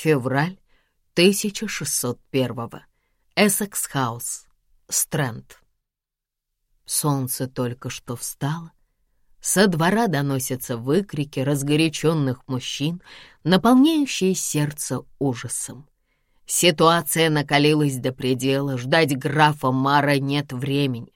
Февраль 1601-го. Эссекс-хаус. Стрэнд. Солнце только что встало. Со двора доносятся выкрики разгоряченных мужчин, наполняющие сердце ужасом. Ситуация накалилась до предела, ждать графа Мара нет времени.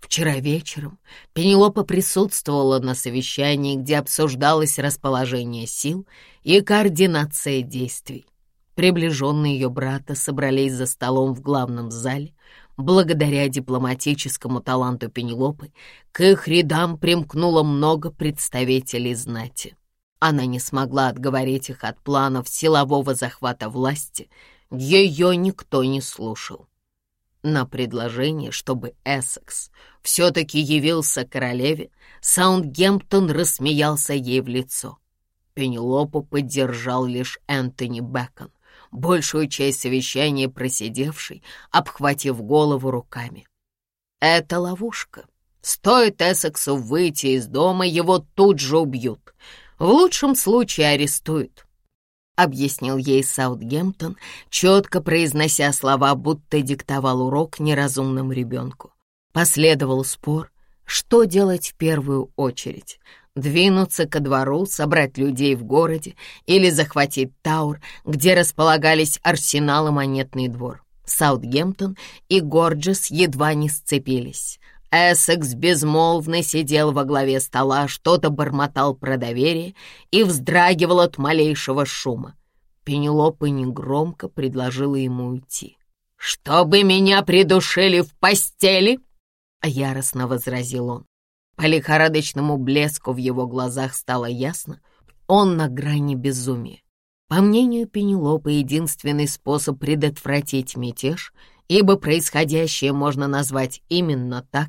Вчера вечером Пенелопа присутствовала на совещании, где обсуждалось расположение сил и координация действий. Приближенные ее брата собрались за столом в главном зале. Благодаря дипломатическому таланту Пенелопы к их рядам примкнуло много представителей знати. Она не смогла отговорить их от планов силового захвата власти. Ее никто не слушал. На предложение, чтобы Эссекс все-таки явился королеве, Саундгемптон рассмеялся ей в лицо. Пенелопу поддержал лишь Энтони Бэкон большую часть совещания просидевший, обхватив голову руками. «Это ловушка. Стоит Эссексу выйти из дома, его тут же убьют. В лучшем случае арестуют», — объяснил ей Саутгемптон, четко произнося слова, будто диктовал урок неразумному ребенку. Последовал спор, что делать в первую очередь двинуться ко двору, собрать людей в городе или захватить Таур, где располагались арсенал и монетный двор. Саутгемптон и Горджес едва не сцепились. Эссекс безмолвно сидел во главе стола, что-то бормотал про доверие и вздрагивал от малейшего шума. Пенелопа негромко предложила ему уйти. «Чтобы меня придушили в постели!» — яростно возразил он. По лихорадочному блеску в его глазах стало ясно, он на грани безумия. По мнению Пенелопы, единственный способ предотвратить мятеж, ибо происходящее можно назвать именно так,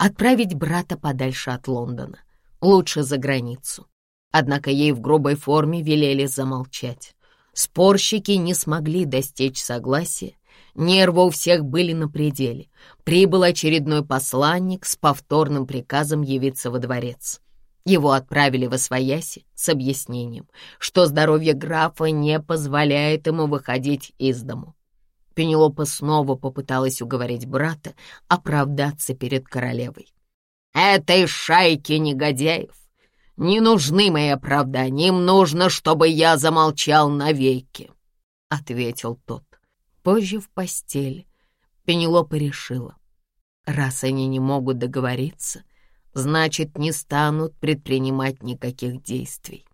отправить брата подальше от Лондона, лучше за границу. Однако ей в грубой форме велели замолчать. Спорщики не смогли достичь согласия, Нервы у всех были на пределе. Прибыл очередной посланник с повторным приказом явиться во дворец. Его отправили в Освояси с объяснением, что здоровье графа не позволяет ему выходить из дому. Пенелопа снова попыталась уговорить брата оправдаться перед королевой. «Этой шайке негодяев не нужны мои оправдания, им нужно, чтобы я замолчал навеки», — ответил тот. Позже в постели Пенелопа решила, раз они не могут договориться, значит, не станут предпринимать никаких действий.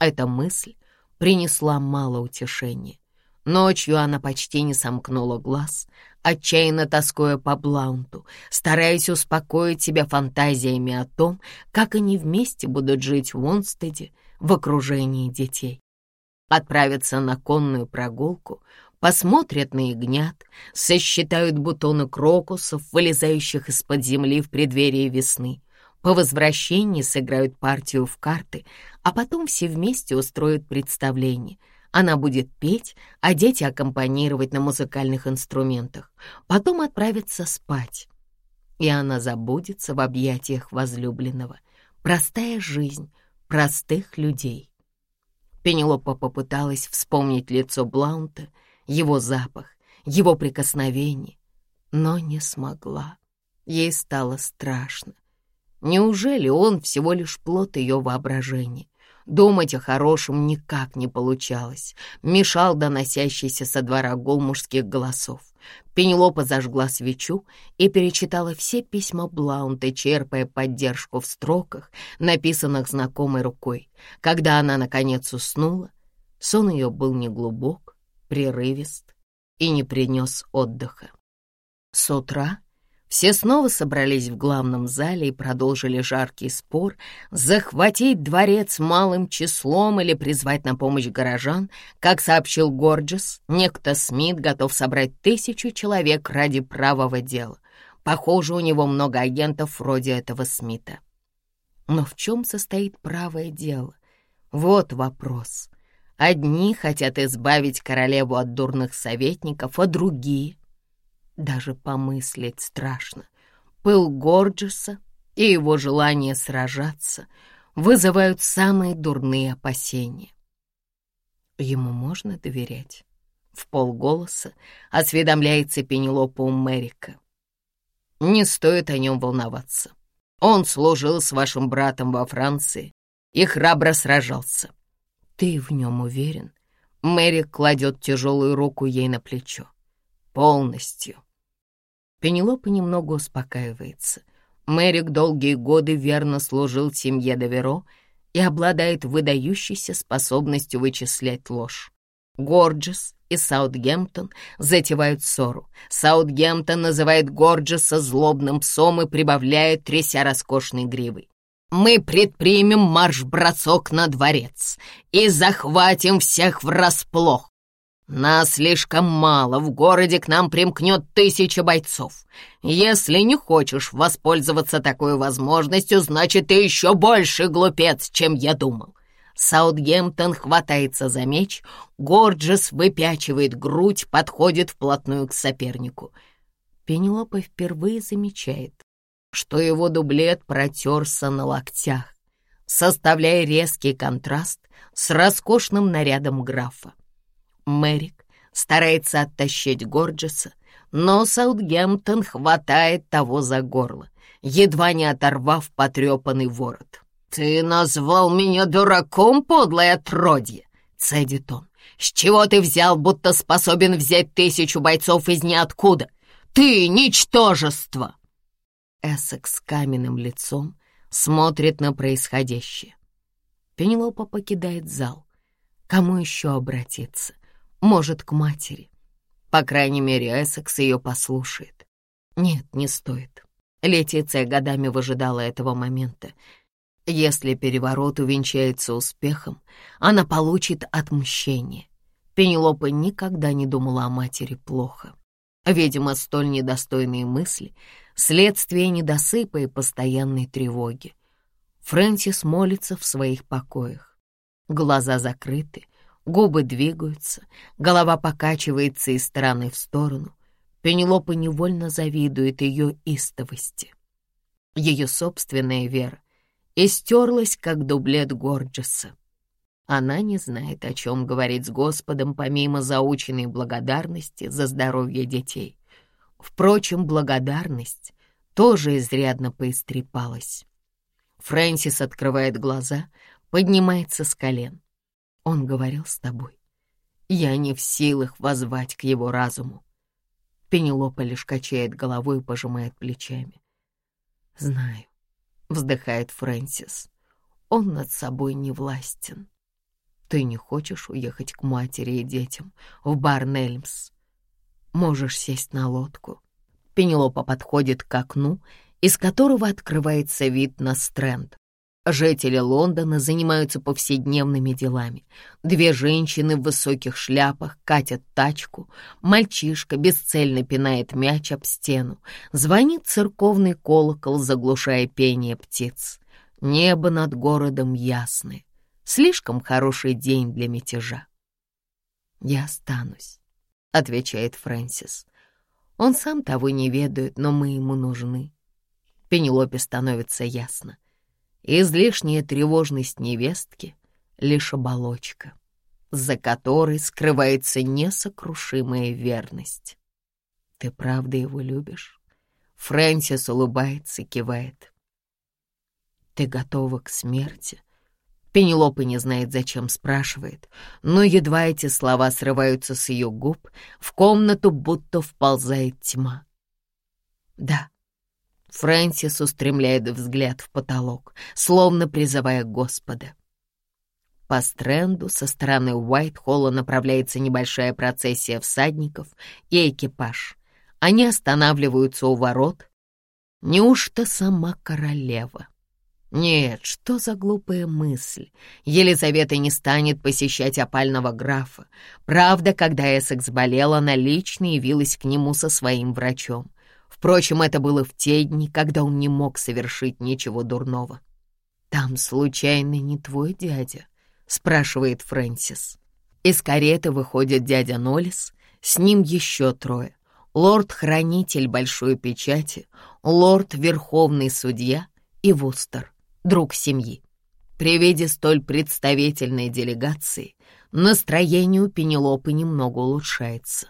Эта мысль принесла мало утешения. Ночью она почти не сомкнула глаз, отчаянно тоскуя по Блаунту, стараясь успокоить себя фантазиями о том, как они вместе будут жить в Онстеде в окружении детей. Отправиться на конную прогулку посмотрят на ягнят, сосчитают бутоны крокусов, вылезающих из-под земли в преддверии весны. По возвращении сыграют партию в карты, а потом все вместе устроят представление. Она будет петь, а дети аккомпанировать на музыкальных инструментах. Потом отправится спать. И она забудется в объятиях возлюбленного. Простая жизнь простых людей. Пенелопа попыталась вспомнить лицо Блаунта — его запах, его прикосновение, но не смогла. Ей стало страшно. Неужели он всего лишь плод ее воображения? Думать о хорошем никак не получалось. Мешал доносящийся со двора гул мужских голосов. Пенелопа зажгла свечу и перечитала все письма Блаунта, черпая поддержку в строках, написанных знакомой рукой. Когда она, наконец, уснула, сон ее был неглубок, прерывист и не принес отдыха. С утра все снова собрались в главном зале и продолжили жаркий спор, захватить дворец малым числом или призвать на помощь горожан. Как сообщил Горджес, некто Смит готов собрать тысячу человек ради правого дела. Похоже, у него много агентов вроде этого Смита. Но в чем состоит правое дело? Вот вопрос. Одни хотят избавить королеву от дурных советников, а другие... Даже помыслить страшно. Пыл Горджеса и его желание сражаться вызывают самые дурные опасения. Ему можно доверять? В полголоса осведомляется Пенелопа у Мэрика. Не стоит о нем волноваться. Он служил с вашим братом во Франции и храбро сражался. Ты в нем уверен? Мэри кладет тяжелую руку ей на плечо. Полностью. Пенелопа немного успокаивается. Мэрик долгие годы верно служил семье Доверо и обладает выдающейся способностью вычислять ложь. Горджес и Саутгемптон затевают ссору. Саутгемптон называет Горджеса злобным псом и прибавляет, тряся роскошной гривой. «Мы предпримем марш-бросок на дворец и захватим всех врасплох. Нас слишком мало, в городе к нам примкнет тысяча бойцов. Если не хочешь воспользоваться такой возможностью, значит, ты еще больше глупец, чем я думал. Саутгемптон хватается за меч, Горджес выпячивает грудь, подходит вплотную к сопернику. Пенелопа впервые замечает, что его дублет протерся на локтях, составляя резкий контраст с роскошным нарядом графа. Мэрик старается оттащить Горджеса, но Саутгемптон хватает того за горло, едва не оторвав потрепанный ворот. «Ты назвал меня дураком, подлое отродье!» — цедит он. «С чего ты взял, будто способен взять тысячу бойцов из ниоткуда? Ты — ничтожество!» Эссекс с каменным лицом смотрит на происходящее. Пенелопа покидает зал. Кому еще обратиться? Может, к матери. По крайней мере, Эссекс ее послушает. Нет, не стоит. Летиция годами выжидала этого момента — если переворот увенчается успехом, она получит отмщение. Пенелопа никогда не думала о матери плохо. Видимо, столь недостойные мысли — следствие недосыпа и постоянной тревоги. Фрэнсис молится в своих покоях. Глаза закрыты, губы двигаются, голова покачивается из стороны в сторону. Пенелопа невольно завидует ее истовости. Ее собственная вера и стерлась, как дублет Горджеса. Она не знает, о чем говорить с Господом, помимо заученной благодарности за здоровье детей. Впрочем, благодарность тоже изрядно поистрепалась. Фрэнсис открывает глаза, поднимается с колен. Он говорил с тобой. Я не в силах возвать к его разуму. Пенелопа лишь качает головой и пожимает плечами. Знаю, вздыхает Фрэнсис. Он над собой не властен. Ты не хочешь уехать к матери и детям в Барнельмс? Можешь сесть на лодку. Пенелопа подходит к окну, из которого открывается вид на Стрэнд. Жители Лондона занимаются повседневными делами. Две женщины в высоких шляпах катят тачку, мальчишка бесцельно пинает мяч об стену, звонит церковный колокол, заглушая пение птиц. Небо над городом ясное. Слишком хороший день для мятежа. «Я останусь», — отвечает Фрэнсис. «Он сам того не ведает, но мы ему нужны». Пенелопе становится ясно. Излишняя тревожность невестки — лишь оболочка, за которой скрывается несокрушимая верность. Ты правда его любишь? Фрэнсис улыбается, кивает. Ты готова к смерти? Пенелопа не знает, зачем спрашивает, но едва эти слова срываются с ее губ, в комнату будто вползает тьма. Да, Фрэнсис устремляет взгляд в потолок, словно призывая Господа. По стренду со стороны Уайт-Холла направляется небольшая процессия всадников и экипаж. Они останавливаются у ворот. Неужто сама королева? Нет, что за глупая мысль. Елизавета не станет посещать опального графа. Правда, когда Эссекс болел, она лично явилась к нему со своим врачом. Впрочем, это было в те дни, когда он не мог совершить ничего дурного. «Там, случайно, не твой дядя?» — спрашивает Фрэнсис. Из кареты выходит дядя Ноллис, с ним еще трое. Лорд-хранитель Большой Печати, лорд-верховный судья и Вустер, друг семьи. При виде столь представительной делегации Настроение у Пенелопы немного улучшается.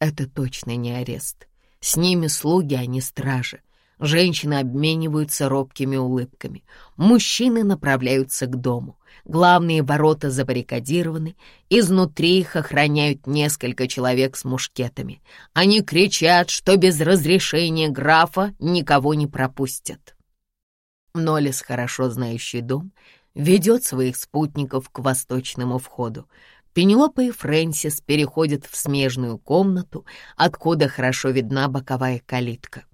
Это точно не арест. С ними слуги, а не стражи. Женщины обмениваются робкими улыбками. Мужчины направляются к дому. Главные ворота забаррикадированы. Изнутри их охраняют несколько человек с мушкетами. Они кричат, что без разрешения графа никого не пропустят. Нолис, хорошо знающий дом, ведет своих спутников к восточному входу. Пенелопа и Фрэнсис переходят в смежную комнату, откуда хорошо видна боковая калитка.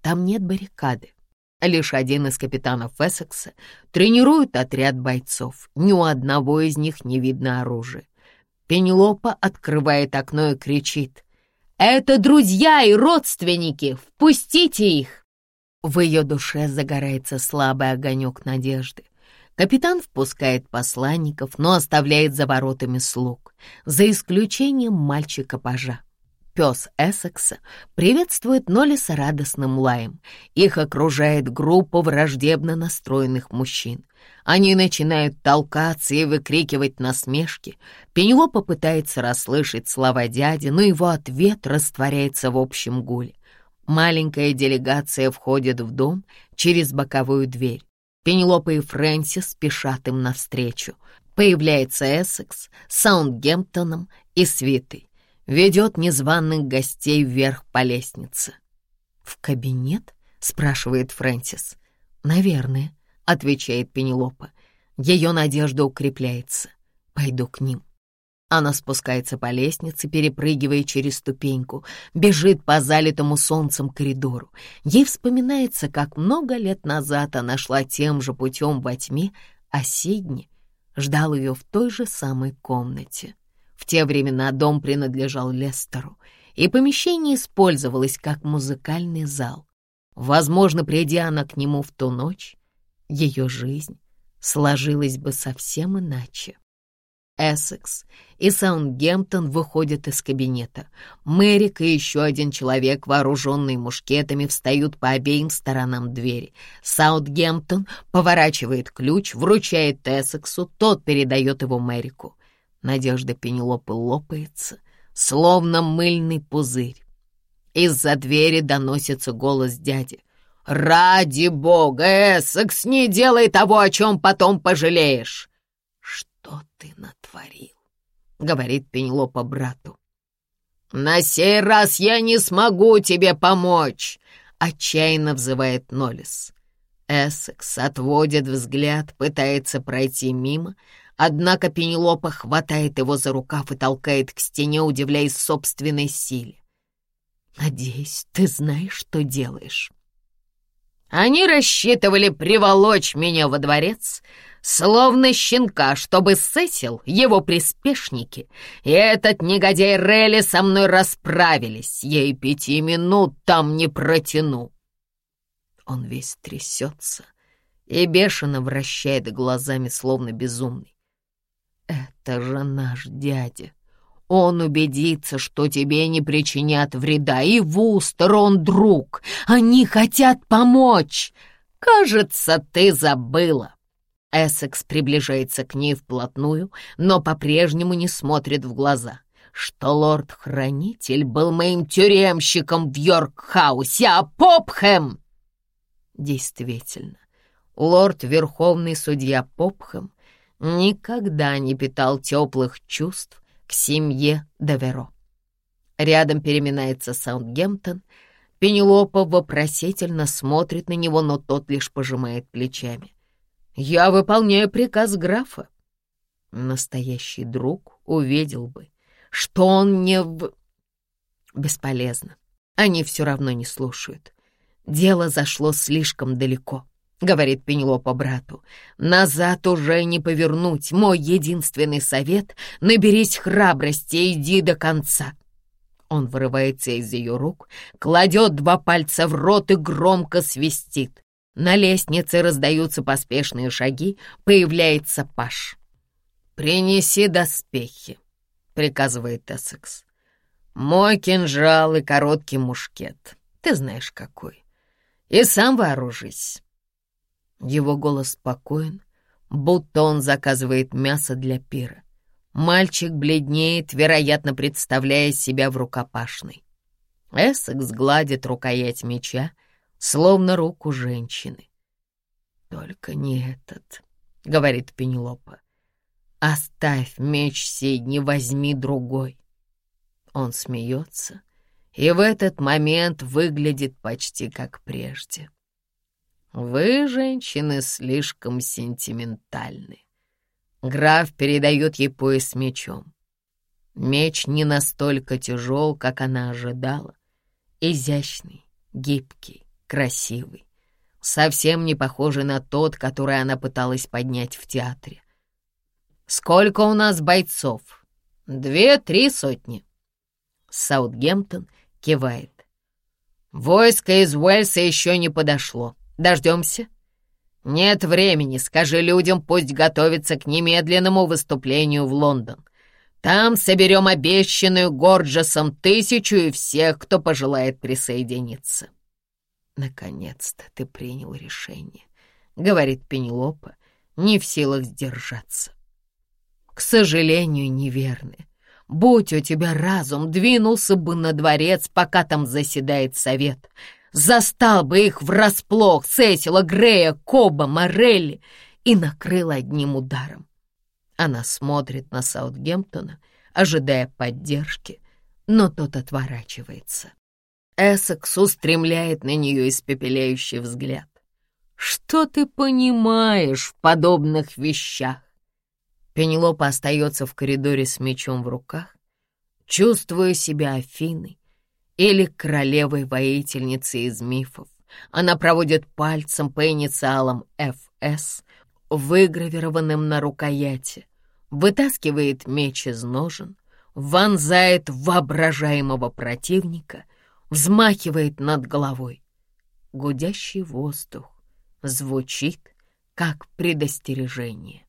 Там нет баррикады. Лишь один из капитанов Эссекса тренирует отряд бойцов. Ни у одного из них не видно оружия. Пенелопа открывает окно и кричит. «Это друзья и родственники! Впустите их!» В ее душе загорается слабый огонек надежды. Капитан впускает посланников, но оставляет за воротами слуг, за исключением мальчика-пажа. Пес Эссекса приветствует Нолиса радостным лаем. Их окружает группа враждебно настроенных мужчин. Они начинают толкаться и выкрикивать насмешки. Пенелопа пытается расслышать слова дяди, но его ответ растворяется в общем гуле. Маленькая делегация входит в дом через боковую дверь. Пенелопа и Фрэнсис спешат им навстречу. Появляется Эссекс, Саундгемптоном и Свитой. Ведет незваных гостей вверх по лестнице. «В кабинет?» — спрашивает Фрэнсис. «Наверное», — отвечает Пенелопа. Ее надежда укрепляется. «Пойду к ним». Она спускается по лестнице, перепрыгивая через ступеньку, бежит по залитому солнцем коридору. Ей вспоминается, как много лет назад она шла тем же путем во тьме, а Сидни ждал ее в той же самой комнате. В те времена дом принадлежал Лестеру, и помещение использовалось как музыкальный зал. Возможно, придя она к нему в ту ночь, ее жизнь сложилась бы совсем иначе. Эссекс и Саундгемптон выходят из кабинета. Мэрик и еще один человек, вооруженный мушкетами, встают по обеим сторонам двери. Саундгемптон поворачивает ключ, вручает Эссексу, тот передает его Мэрику. Надежда Пенелопы лопается, словно мыльный пузырь. Из-за двери доносится голос дяди. «Ради бога, Эссекс, не делай того, о чем потом пожалеешь!» «Что ты натворил?» — говорит Пенелопа брату. «На сей раз я не смогу тебе помочь!» — отчаянно взывает Нолис. Эссекс отводит взгляд, пытается пройти мимо, однако Пенелопа хватает его за рукав и толкает к стене, удивляясь собственной силе. «Надеюсь, ты знаешь, что делаешь». Они рассчитывали приволочь меня во дворец, словно щенка, чтобы Сесил, его приспешники, и этот негодяй Релли со мной расправились. И пяти минут там не протяну. Он весь трясется и бешено вращает глазами, словно безумный. Это же наш дядя. Он убедится, что тебе не причинят вреда, и Вустер он друг. Они хотят помочь. Кажется, ты забыла. Эссекс приближается к ней вплотную, но по-прежнему не смотрит в глаза. Что лорд-хранитель был моим тюремщиком в Йоркхаусе, а Попхэм... Действительно, лорд-верховный судья Попхэм никогда не питал теплых чувств к семье Деверо. Рядом переминается Саундгемптон. Пенелопа вопросительно смотрит на него, но тот лишь пожимает плечами. Я выполняю приказ графа. Настоящий друг увидел бы, что он не в... Бесполезно. Они все равно не слушают. Дело зашло слишком далеко, говорит Пенелопа брату. Назад уже не повернуть. Мой единственный совет — наберись храбрости и иди до конца. Он вырывается из ее рук, кладет два пальца в рот и громко свистит. На лестнице раздаются поспешные шаги, появляется Паш. «Принеси доспехи», — приказывает Эссекс. «Мой кинжал и короткий мушкет. Ты знаешь, какой. И сам вооружись». Его голос спокоен, будто он заказывает мясо для пира. Мальчик бледнеет, вероятно, представляя себя в рукопашной. Эссекс гладит рукоять меча, словно руку женщины. «Только не этот», — говорит Пенелопа. «Оставь меч Сидни, возьми другой». Он смеется и в этот момент выглядит почти как прежде. «Вы, женщины, слишком сентиментальны». Граф передает ей пояс мечом. Меч не настолько тяжел, как она ожидала. Изящный, гибкий, красивый. Совсем не похожий на тот, который она пыталась поднять в театре. «Сколько у нас бойцов?» «Две-три сотни». Саутгемптон кивает. «Войско из Уэльса еще не подошло. Дождемся?» «Нет времени. Скажи людям, пусть готовятся к немедленному выступлению в Лондон. Там соберем обещанную Горджесом тысячу и всех, кто пожелает присоединиться». «Наконец-то ты принял решение», — говорит Пенелопа, не в силах сдержаться. «К сожалению, неверны. Будь у тебя разум, двинулся бы на дворец, пока там заседает совет. Застал бы их врасплох Сесила, Грея, Коба, Морелли и накрыл одним ударом. Она смотрит на Саутгемптона, ожидая поддержки, но тот отворачивается. Эссекс устремляет на нее испепеляющий взгляд. «Что ты понимаешь в подобных вещах?» Пенелопа остается в коридоре с мечом в руках, чувствуя себя Афиной или королевой-воительницей из мифов. Она проводит пальцем по инициалам «ФС», выгравированным на рукояти, вытаскивает меч из ножен, вонзает воображаемого противника, взмахивает над головой. Гудящий воздух звучит, как предостережение.